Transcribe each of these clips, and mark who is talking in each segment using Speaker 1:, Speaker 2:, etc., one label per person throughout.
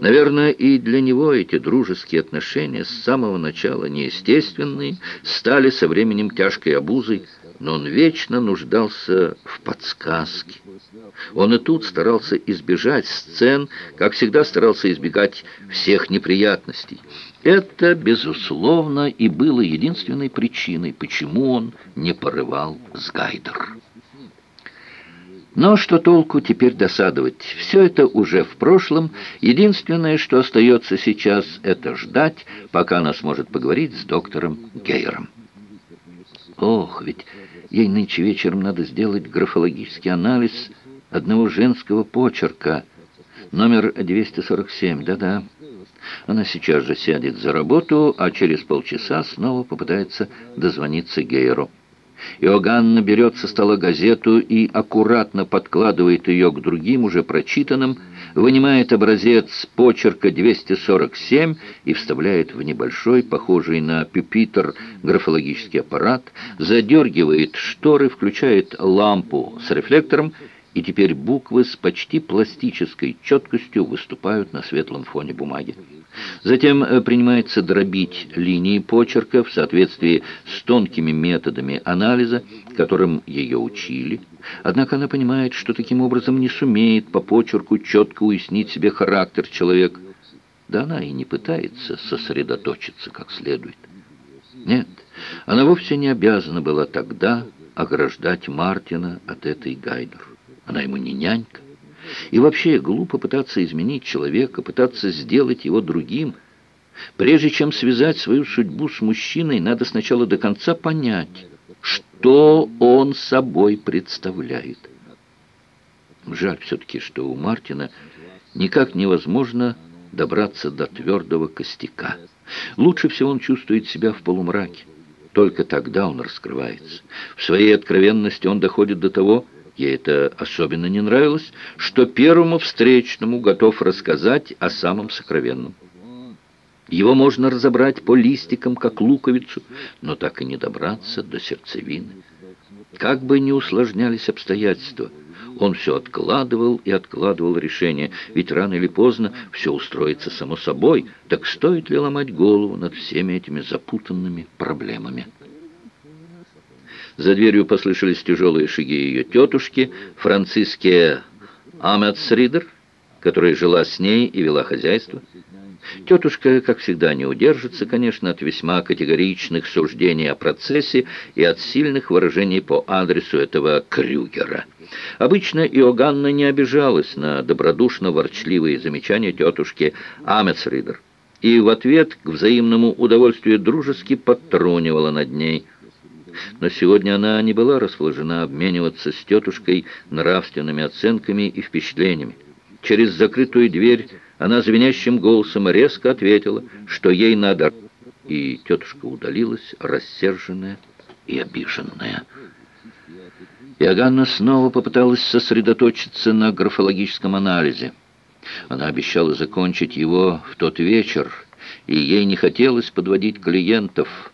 Speaker 1: Наверное, и для него эти дружеские отношения с самого начала неестественные, стали со временем тяжкой обузой, но он вечно нуждался в подсказке. Он и тут старался избежать сцен, как всегда старался избегать всех неприятностей. Это, безусловно, и было единственной причиной, почему он не порывал с Гайдер. Но что толку теперь досадовать? Все это уже в прошлом. Единственное, что остается сейчас, это ждать, пока она сможет поговорить с доктором Гейером. Ох, ведь ей нынче вечером надо сделать графологический анализ одного женского почерка. Номер 247, да-да. Она сейчас же сядет за работу, а через полчаса снова попытается дозвониться Гейеру. Иоганна берет со стола газету и аккуратно подкладывает ее к другим, уже прочитанным, вынимает образец почерка 247 и вставляет в небольшой, похожий на пюпитр, графологический аппарат, задергивает шторы, включает лампу с рефлектором и теперь буквы с почти пластической четкостью выступают на светлом фоне бумаги. Затем э, принимается дробить линии почерка в соответствии с тонкими методами анализа, которым ее учили. Однако она понимает, что таким образом не сумеет по почерку четко уяснить себе характер человека. Да она и не пытается сосредоточиться как следует. Нет, она вовсе не обязана была тогда ограждать Мартина от этой Гайдер. Она ему не нянька. И вообще глупо пытаться изменить человека, пытаться сделать его другим. Прежде чем связать свою судьбу с мужчиной, надо сначала до конца понять, что он собой представляет. Жаль все-таки, что у Мартина никак невозможно добраться до твердого костяка. Лучше всего он чувствует себя в полумраке. Только тогда он раскрывается. В своей откровенности он доходит до того, ей это особенно не нравилось, что первому встречному готов рассказать о самом сокровенном. Его можно разобрать по листикам, как луковицу, но так и не добраться до сердцевины. Как бы ни усложнялись обстоятельства, он все откладывал и откладывал решение, ведь рано или поздно все устроится само собой, так стоит ли ломать голову над всеми этими запутанными проблемами? За дверью послышались тяжелые шаги ее тетушки, Франциске Амецридер, которая жила с ней и вела хозяйство. Тетушка, как всегда, не удержится, конечно, от весьма категоричных суждений о процессе и от сильных выражений по адресу этого Крюгера. Обычно Иоганна не обижалась на добродушно-ворчливые замечания тетушки Амецридер и в ответ к взаимному удовольствию дружески подтрунивала над ней – но сегодня она не была расположена обмениваться с тетушкой нравственными оценками и впечатлениями. Через закрытую дверь она звенящим голосом резко ответила, что ей надо, и тетушка удалилась, рассерженная и обиженная. Иоганна снова попыталась сосредоточиться на графологическом анализе. Она обещала закончить его в тот вечер, и ей не хотелось подводить клиентов,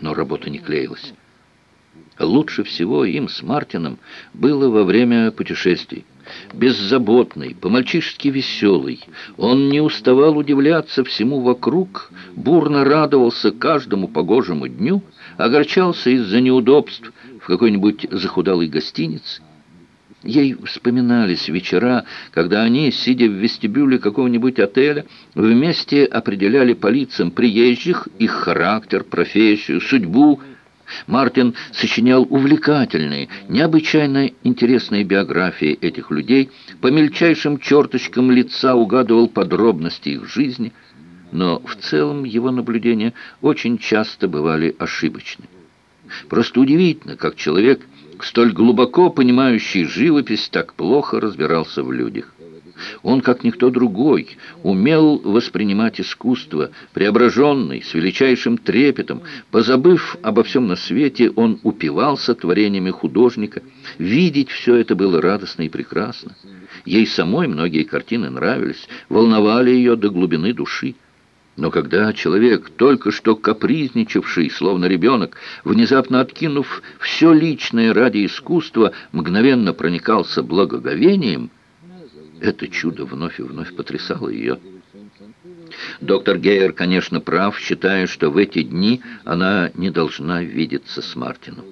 Speaker 1: но работа не клеилась. Лучше всего им с Мартином было во время путешествий. Беззаботный, по-мальчишески веселый, он не уставал удивляться всему вокруг, бурно радовался каждому погожему дню, огорчался из-за неудобств в какой-нибудь захудалой гостинице. Ей вспоминались вечера, когда они, сидя в вестибюле какого-нибудь отеля, вместе определяли по лицам приезжих их характер, профессию, судьбу, Мартин сочинял увлекательные, необычайно интересные биографии этих людей, по мельчайшим черточкам лица угадывал подробности их жизни, но в целом его наблюдения очень часто бывали ошибочны. Просто удивительно, как человек, столь глубоко понимающий живопись, так плохо разбирался в людях. Он, как никто другой, умел воспринимать искусство, преображенный, с величайшим трепетом. Позабыв обо всем на свете, он упивался творениями художника. Видеть все это было радостно и прекрасно. Ей самой многие картины нравились, волновали ее до глубины души. Но когда человек, только что капризничавший, словно ребенок, внезапно откинув все личное ради искусства, мгновенно проникался благоговением – Это чудо вновь и вновь потрясало ее. Доктор Гейер, конечно, прав, считая, что в эти дни она не должна видеться с Мартином.